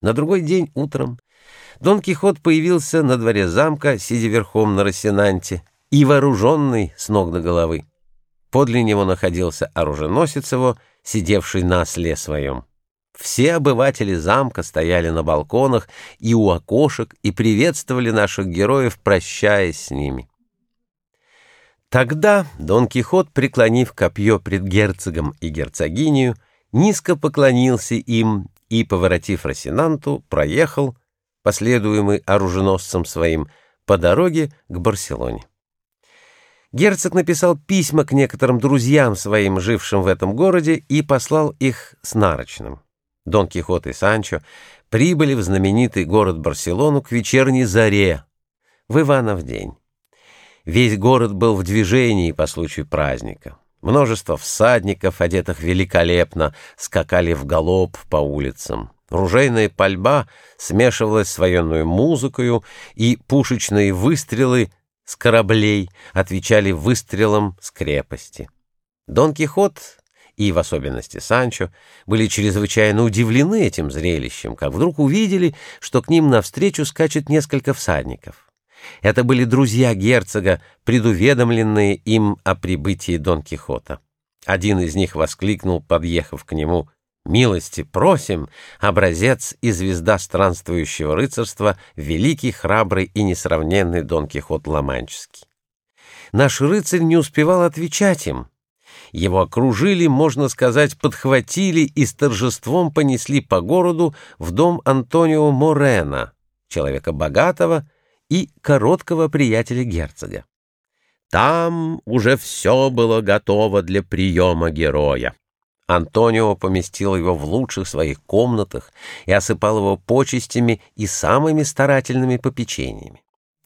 На другой день утром Дон Кихот появился на дворе замка, сидя верхом на Росинанте и вооруженный с ног до головы. Подле него находился оруженосец его, сидевший на осле своем. Все обыватели замка стояли на балконах и у окошек и приветствовали наших героев, прощаясь с ними. Тогда Дон Кихот, преклонив копье пред герцогом и герцогинью, низко поклонился им и, поворотив Росинанту, проехал, последуемый оруженосцем своим, по дороге к Барселоне. Герцог написал письма к некоторым друзьям своим, жившим в этом городе, и послал их с нарочным. Дон Кихот и Санчо прибыли в знаменитый город Барселону к вечерней заре, в Иванов день. Весь город был в движении по случаю праздника. Множество всадников, одетых великолепно, скакали в галоп по улицам. Ружейная пальба смешивалась с военной музыкою, и пушечные выстрелы с кораблей отвечали выстрелам с крепости. Дон Кихот и, в особенности, Санчо были чрезвычайно удивлены этим зрелищем, как вдруг увидели, что к ним навстречу скачет несколько всадников. Это были друзья герцога, предуведомленные им о прибытии Дон Кихота. Один из них воскликнул, подъехав к нему, «Милости просим, образец и звезда странствующего рыцарства, великий, храбрый и несравненный Дон Кихот Ломанческий». Наш рыцарь не успевал отвечать им. Его окружили, можно сказать, подхватили и с торжеством понесли по городу в дом Антонио Морена, человека богатого, и короткого приятеля герцога. Там уже все было готово для приема героя. Антонио поместил его в лучших своих комнатах и осыпал его почестями и самыми старательными попечениями.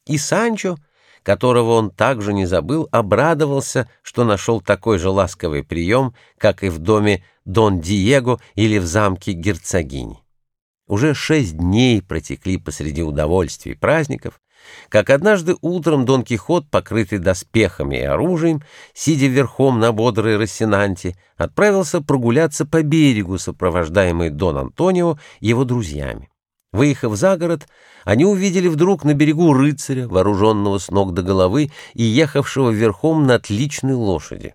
И Санчо, которого он также не забыл, обрадовался, что нашел такой же ласковый прием, как и в доме Дон Диего или в замке герцогини. Уже шесть дней протекли посреди удовольствий и праздников, как однажды утром Дон Кихот, покрытый доспехами и оружием, сидя верхом на бодрой Рассенанте, отправился прогуляться по берегу, сопровождаемый Дон Антонио его друзьями. Выехав за город, они увидели вдруг на берегу рыцаря, вооруженного с ног до головы и ехавшего верхом на отличной лошади.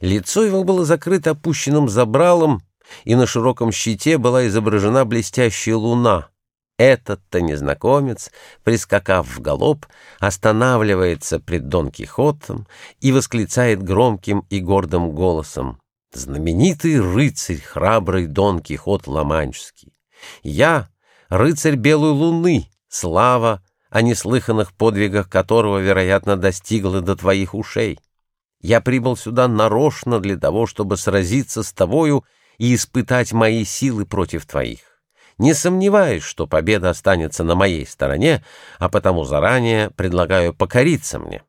Лицо его было закрыто опущенным забралом, и на широком щите была изображена блестящая луна — этот-то незнакомец, прискакав в галоп, останавливается пред Дон Кихотом и восклицает громким и гордым голосом «Знаменитый рыцарь, храбрый Дон Кихот Ломанческий! Я — рыцарь Белой Луны, слава о неслыханных подвигах которого, вероятно, достигла до твоих ушей. Я прибыл сюда нарочно для того, чтобы сразиться с тобою и испытать мои силы против твоих. Не сомневаюсь, что победа останется на моей стороне, а потому заранее предлагаю покориться мне.